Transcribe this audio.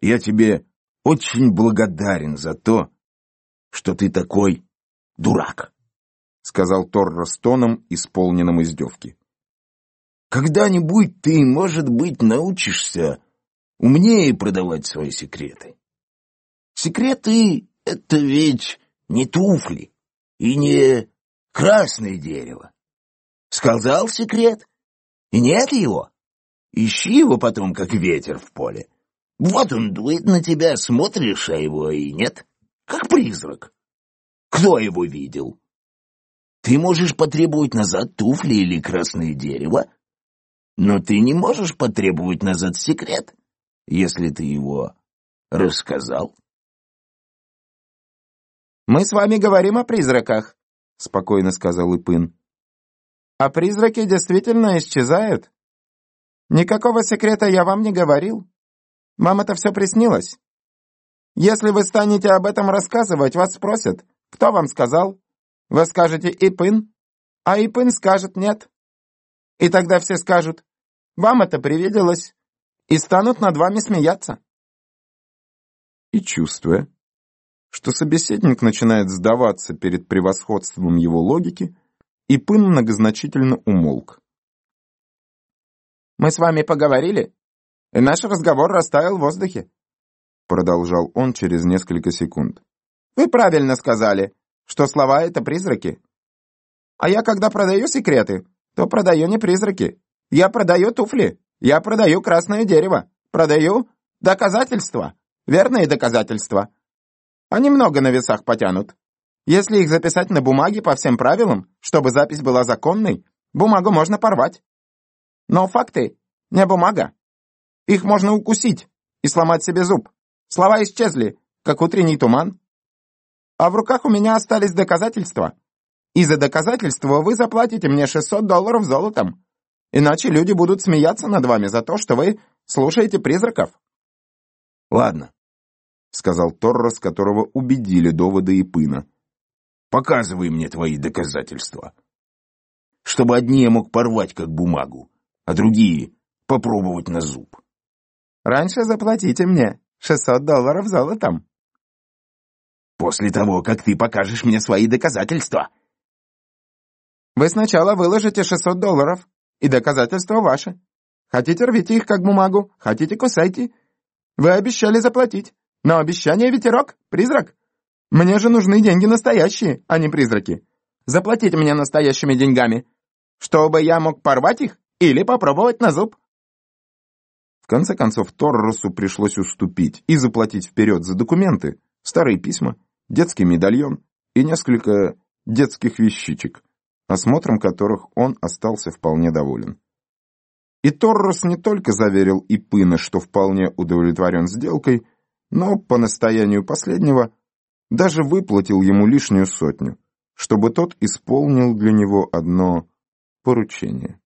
я тебе очень благодарен за то, что ты такой дурак, — сказал Торро с тоном, исполненным издевки. Когда-нибудь ты, может быть, научишься умнее продавать свои секреты. Секреты — это ведь не туфли и не красное дерево. Сказал секрет, и нет его. Ищи его потом, как ветер в поле. Вот он дует на тебя, смотришь, а его и нет, как призрак. Кто его видел? Ты можешь потребовать назад туфли или красное дерево, но ты не можешь потребовать назад секрет, если ты его рассказал. «Мы с вами говорим о призраках», — спокойно сказал Ипын. «А призраки действительно исчезают. Никакого секрета я вам не говорил. Вам это все приснилось. Если вы станете об этом рассказывать, вас спросят, кто вам сказал. Вы скажете «Ипын», а Ипын скажет «нет». И тогда все скажут «Вам это привиделось» и станут над вами смеяться. И чувствуя, что собеседник начинает сдаваться перед превосходством его логики, Ипын многозначительно умолк. «Мы с вами поговорили, и наш разговор растаял в воздухе», продолжал он через несколько секунд. «Вы правильно сказали, что слова — это призраки. А я, когда продаю секреты, то продаю не призраки. Я продаю туфли, я продаю красное дерево, продаю доказательства, верные доказательства. Они много на весах потянут. Если их записать на бумаге по всем правилам, чтобы запись была законной, бумагу можно порвать. Но факты не бумага. Их можно укусить и сломать себе зуб. Слова исчезли, как утренний туман. А в руках у меня остались доказательства. И за доказательство вы заплатите мне 600 долларов золотом. Иначе люди будут смеяться над вами за то, что вы слушаете призраков. Ладно, сказал Торрос, которого убедили доводы Ипына. Показывай мне твои доказательства. Чтобы одни я мог порвать как бумагу, а другие попробовать на зуб. Раньше заплатите мне 600 долларов золотом. После того, как ты покажешь мне свои доказательства. Вы сначала выложите 600 долларов, и доказательства ваши. Хотите, рвите их как бумагу, хотите, кусайте. Вы обещали заплатить. Но обещание ветерок, призрак. Мне же нужны деньги настоящие, а не призраки. Заплатите мне настоящими деньгами, чтобы я мог порвать их или попробовать на зуб. В конце концов, Торросу пришлось уступить и заплатить вперед за документы, старые письма, детский медальон и несколько детских вещичек, осмотром которых он остался вполне доволен. И Торрос не только заверил Ипына, что вполне удовлетворен сделкой, но по настоянию последнего даже выплатил ему лишнюю сотню, чтобы тот исполнил для него одно поручение.